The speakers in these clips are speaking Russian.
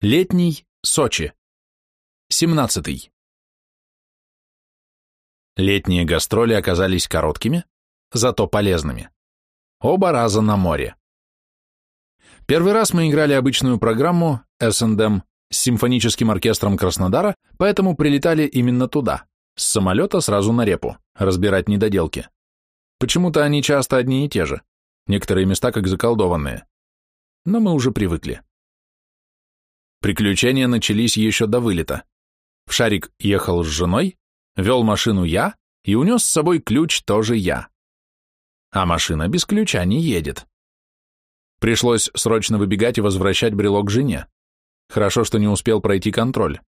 Летний Сочи. 17. Летние гастроли оказались короткими, зато полезными. Оба раза на море. Первый раз мы играли обычную программу S&M с симфоническим оркестром Краснодара, поэтому прилетали именно туда, с самолета сразу на репу, разбирать недоделки. Почему-то они часто одни и те же, некоторые места как заколдованные. Но мы уже привыкли. Приключения начались еще до вылета. В шарик ехал с женой, вел машину я и унес с собой ключ тоже я. А машина без ключа не едет. Пришлось срочно выбегать и возвращать брелок жене. Хорошо, что не успел пройти контроль.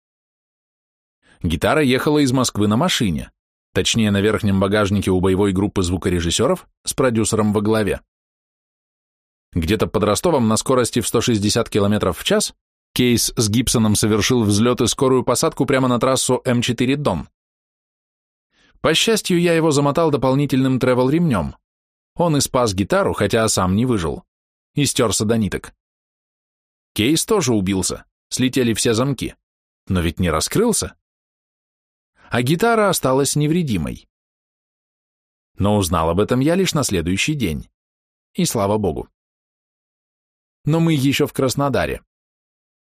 Гитара ехала из Москвы на машине, точнее на верхнем багажнике у боевой группы звукорежиссеров с продюсером во главе. Где-то под Ростовом на скорости в 160 км в час Кейс с Гибсоном совершил взлет и скорую посадку прямо на трассу М4 Дон. По счастью, я его замотал дополнительным тревел-ремнем. Он и спас гитару, хотя сам не выжил. И стерся до ниток. Кейс тоже убился, слетели все замки. Но ведь не раскрылся. А гитара осталась невредимой. Но узнал об этом я лишь на следующий день. И слава богу. Но мы еще в Краснодаре.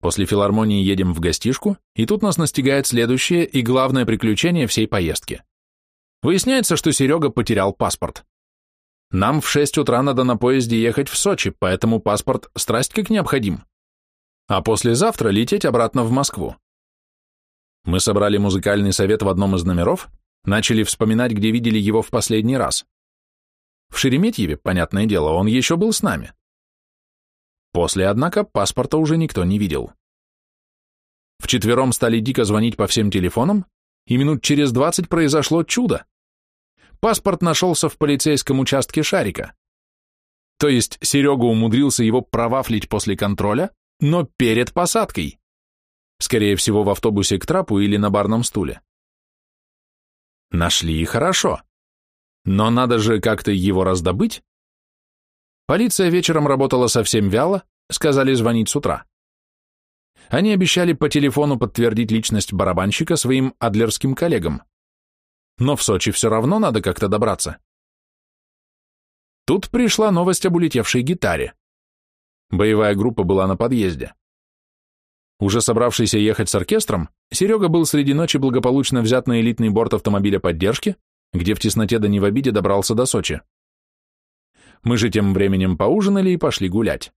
После филармонии едем в гостишку, и тут нас настигает следующее и главное приключение всей поездки. Выясняется, что Серега потерял паспорт. Нам в 6 утра надо на поезде ехать в Сочи, поэтому паспорт страсть как необходим. А послезавтра лететь обратно в Москву. Мы собрали музыкальный совет в одном из номеров, начали вспоминать, где видели его в последний раз. В Шереметьеве, понятное дело, он еще был с нами. После, однако, паспорта уже никто не видел. Вчетвером стали дико звонить по всем телефонам, и минут через двадцать произошло чудо. Паспорт нашелся в полицейском участке Шарика. То есть Серега умудрился его провафлить после контроля, но перед посадкой. Скорее всего, в автобусе к трапу или на барном стуле. Нашли и хорошо. Но надо же как-то его раздобыть, Полиция вечером работала совсем вяло, сказали звонить с утра. Они обещали по телефону подтвердить личность барабанщика своим адлерским коллегам. Но в Сочи все равно надо как-то добраться. Тут пришла новость об улетевшей гитаре. Боевая группа была на подъезде. Уже собравшийся ехать с оркестром, Серега был среди ночи благополучно взят на элитный борт автомобиля поддержки, где в тесноте да не в обиде добрался до Сочи. Мы же тем временем поужинали и пошли гулять.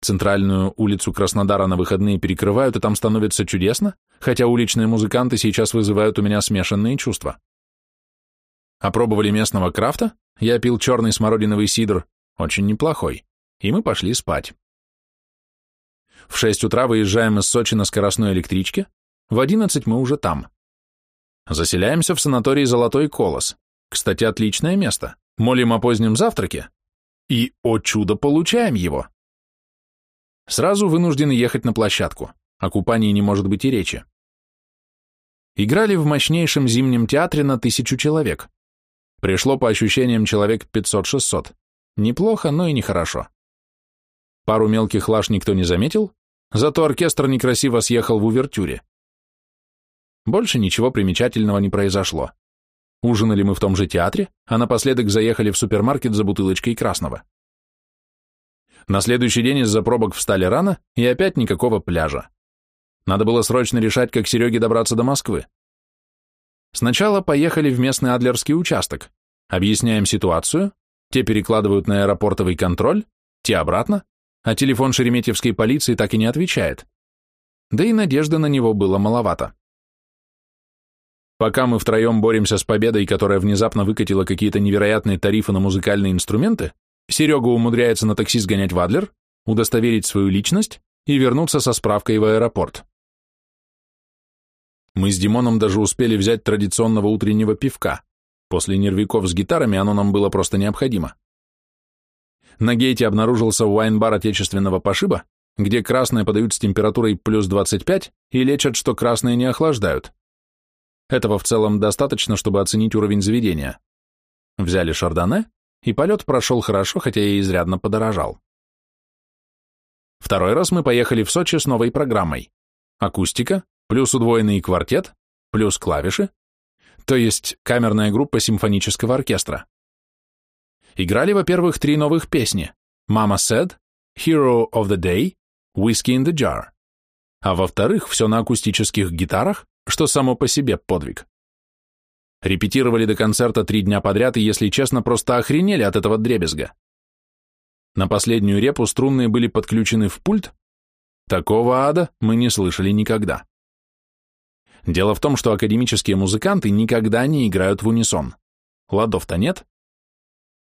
Центральную улицу Краснодара на выходные перекрывают, и там становится чудесно, хотя уличные музыканты сейчас вызывают у меня смешанные чувства. Опробовали местного крафта, я пил черный смородиновый сидр, очень неплохой, и мы пошли спать. В шесть утра выезжаем из Сочи на скоростной электричке, в одиннадцать мы уже там. Заселяемся в санаторий «Золотой колос». Кстати, отличное место. Молим о позднем завтраке, и, о чудо, получаем его. Сразу вынуждены ехать на площадку. О купании не может быть и речи. Играли в мощнейшем зимнем театре на тысячу человек. Пришло по ощущениям человек 500-600. Неплохо, но и нехорошо. Пару мелких лаж никто не заметил, зато оркестр некрасиво съехал в увертюре. Больше ничего примечательного не произошло. Ужинали мы в том же театре, а напоследок заехали в супермаркет за бутылочкой красного. На следующий день из-за пробок встали рано, и опять никакого пляжа. Надо было срочно решать, как Сереге добраться до Москвы. Сначала поехали в местный Адлерский участок, объясняем ситуацию, те перекладывают на аэропортовый контроль, те обратно, а телефон шереметьевской полиции так и не отвечает. Да и надежды на него было маловато. Пока мы втроем боремся с победой, которая внезапно выкатила какие-то невероятные тарифы на музыкальные инструменты, Серега умудряется на такси сгонять в Адлер, удостоверить свою личность и вернуться со справкой в аэропорт. Мы с Димоном даже успели взять традиционного утреннего пивка. После нервиков с гитарами оно нам было просто необходимо. На гейте обнаружился вайн-бар отечественного пошиба, где красное подают с температурой плюс 25 и лечат, что красное не охлаждают. Этого в целом достаточно, чтобы оценить уровень заведения. Взяли шардоне, и полет прошел хорошо, хотя и изрядно подорожал. Второй раз мы поехали в Сочи с новой программой. Акустика, плюс удвоенный квартет, плюс клавиши, то есть камерная группа симфонического оркестра. Играли, во-первых, три новых песни «Mama Said», «Hero of the Day», «Whiskey in the Jar», а во-вторых, все на акустических гитарах, что само по себе подвиг. Репетировали до концерта три дня подряд и, если честно, просто охренели от этого дребезга. На последнюю репу струнные были подключены в пульт. Такого ада мы не слышали никогда. Дело в том, что академические музыканты никогда не играют в унисон. Ладов-то нет.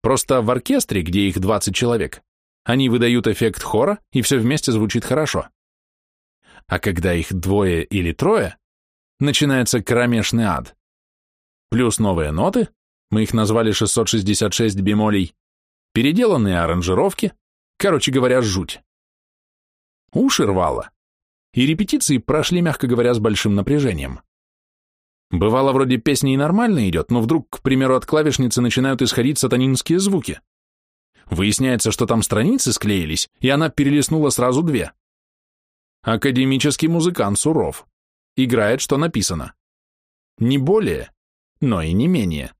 Просто в оркестре, где их 20 человек, они выдают эффект хора, и все вместе звучит хорошо. А когда их двое или трое, начинается кромешный ад. Плюс новые ноты, мы их назвали 666 бемолей, переделанные аранжировки, короче говоря, жуть. Уши рвало. И репетиции прошли, мягко говоря, с большим напряжением. Бывало, вроде песни и нормально идет, но вдруг, к примеру, от клавишницы начинают исходить сатанинские звуки. Выясняется, что там страницы склеились, и она перелистнула сразу две. Академический музыкант суров. Играет, что написано. Не более, но и не менее.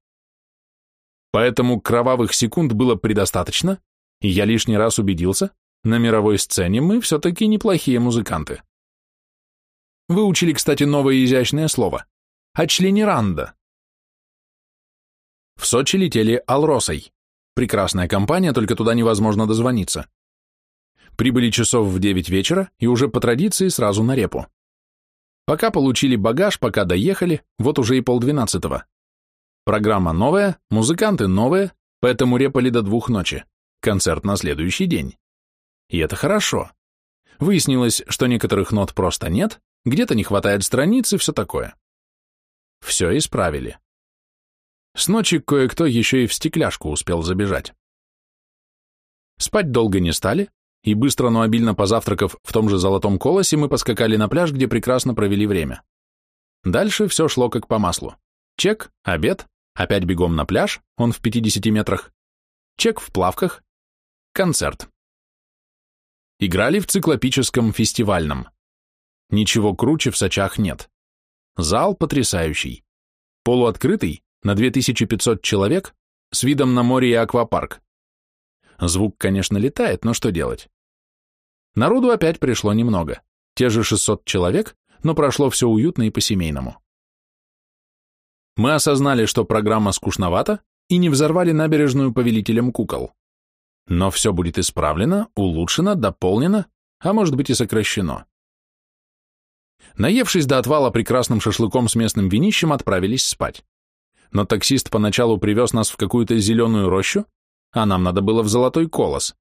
Поэтому кровавых секунд было предостаточно, и я лишний раз убедился, на мировой сцене мы все-таки неплохие музыканты. Выучили, кстати, новое изящное слово – «очленеранда». В Сочи летели «Алросой». Прекрасная компания, только туда невозможно дозвониться. Прибыли часов в девять вечера и уже по традиции сразу на репу. Пока получили багаж, пока доехали, вот уже и полдвенадцатого. Программа новая, музыканты новые, поэтому репали до двух ночи. Концерт на следующий день. И это хорошо. Выяснилось, что некоторых нот просто нет, где-то не хватает страниц и все такое. Все исправили. С ночи кое-кто еще и в стекляшку успел забежать. Спать долго не стали, и быстро, но обильно позавтракав в том же золотом колосе, мы поскакали на пляж, где прекрасно провели время. Дальше все шло как по маслу. Чек, обед, Опять бегом на пляж, он в 50 метрах. Чек в плавках. Концерт. Играли в циклопическом фестивальном. Ничего круче в Сочах нет. Зал потрясающий. Полуоткрытый, на 2500 человек, с видом на море и аквапарк. Звук, конечно, летает, но что делать? Народу опять пришло немного. Те же 600 человек, но прошло все уютно и по-семейному. Мы осознали, что программа скучновата, и не взорвали набережную повелителем кукол. Но все будет исправлено, улучшено, дополнено, а может быть и сокращено. Наевшись до отвала прекрасным шашлыком с местным винищем, отправились спать. Но таксист поначалу привез нас в какую-то зеленую рощу, а нам надо было в золотой колос.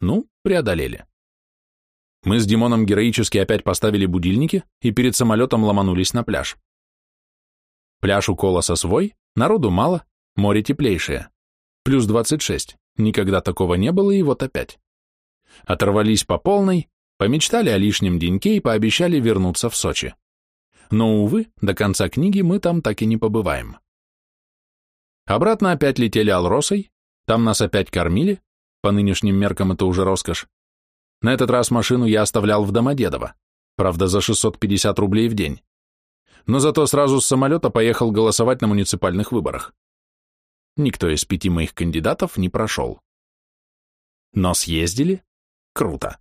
Ну, преодолели. Мы с Димоном героически опять поставили будильники и перед самолетом ломанулись на пляж. Пляж у Колоса свой, народу мало, море теплейшее. Плюс 26, никогда такого не было, и вот опять. Оторвались по полной, помечтали о лишнем деньке и пообещали вернуться в Сочи. Но, увы, до конца книги мы там так и не побываем. Обратно опять летели Алросой, там нас опять кормили, по нынешним меркам это уже роскошь. На этот раз машину я оставлял в Домодедово, правда, за 650 рублей в день но зато сразу с самолета поехал голосовать на муниципальных выборах. Никто из пяти моих кандидатов не прошел. Но съездили? Круто.